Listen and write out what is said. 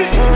Yeah.